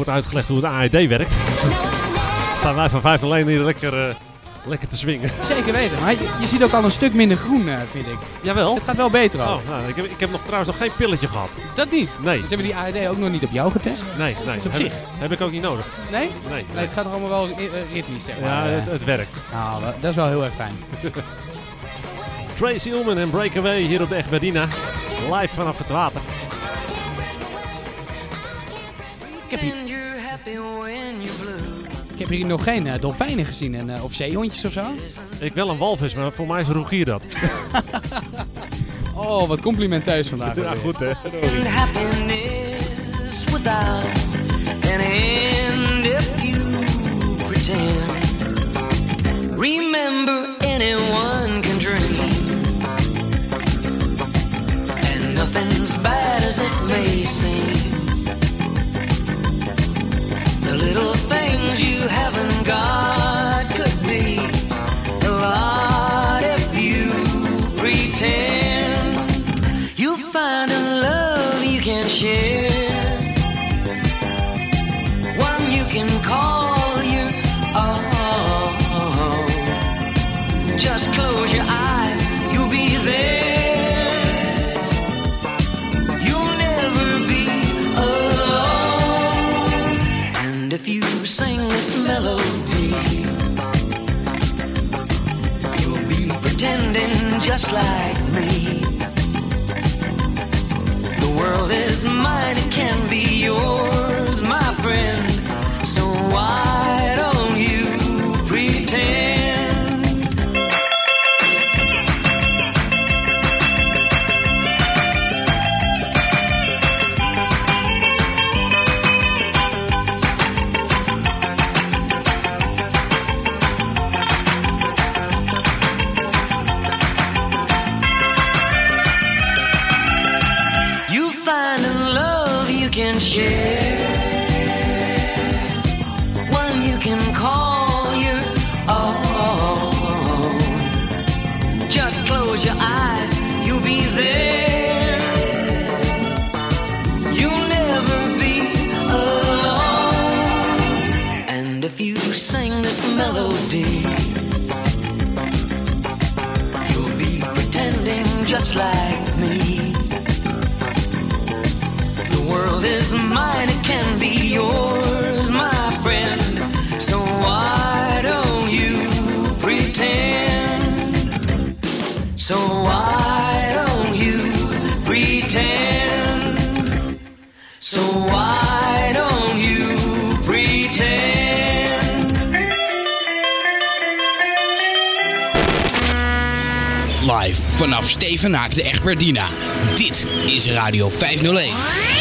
wordt uitgelegd hoe het AED werkt. Staan wij van 5 alleen hier lekker, eh, lekker te zwingen. Zeker weten, maar je, ziet ook al een stuk minder groen, eh, vind ik. Jawel. Het gaat wel beter al. Oh, nou, ik, heb, ik heb nog trouwens nog geen pilletje gehad. Dat niet? Nee. Dus hebben die AED ook nog niet op jou getest? Nee, nee. Op heb, zich. Heb ik ook niet nodig. Nee? Nee. het gaat allemaal wel ritmisch, eh, zeg maar. Ja, het, het werkt. Nou, dat is wel heel erg fijn. *laughs* Trace Ullman en Breakaway hier op de Echtbedina, Live vanaf het water. Ik heb hier nog geen eh, dolfijnen gezien en, uh, of zeehondjes of zo. Ik wel een walvis, maar voor mij is Rogier dat. *laughs* oh, wat complimenteus vandaag. Ja, goed hè. Remember anyone can dream And nothing's bad as it may seem things you haven't got could be a lot if you pretend you'll find a love you can share. like me. The world is mine. mine, it can be yours, my friend. So why don't you pretend? So why don't you pretend? So why don't you pretend? Live vanaf Stevenhaak de Egbertina. Dit is Radio 501.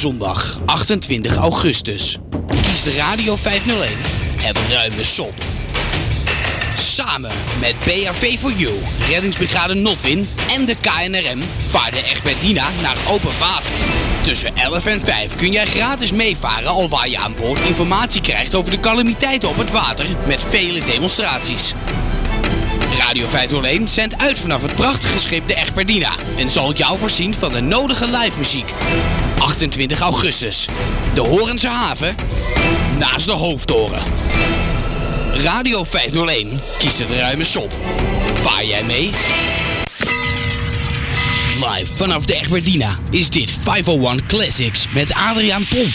zondag 28 augustus. Kies de Radio 501 het ruime sop. Samen met BRV voor You, Reddingsbrigade Notwin en de KNRM vaarden Egbertina naar open water. Tussen 11 en 5 kun jij gratis meevaren alwaar je aan boord informatie krijgt over de calamiteiten op het water met vele demonstraties. Radio 501 zendt uit vanaf het prachtige schip de Egperdina en zal jou voorzien van de nodige live muziek. 28 augustus, de Horense haven, naast de hoofdtoren. Radio 501 kiest het ruime sop. Vaar jij mee? Live vanaf de Egbertina is dit 501 Classics met Adriaan Pomp.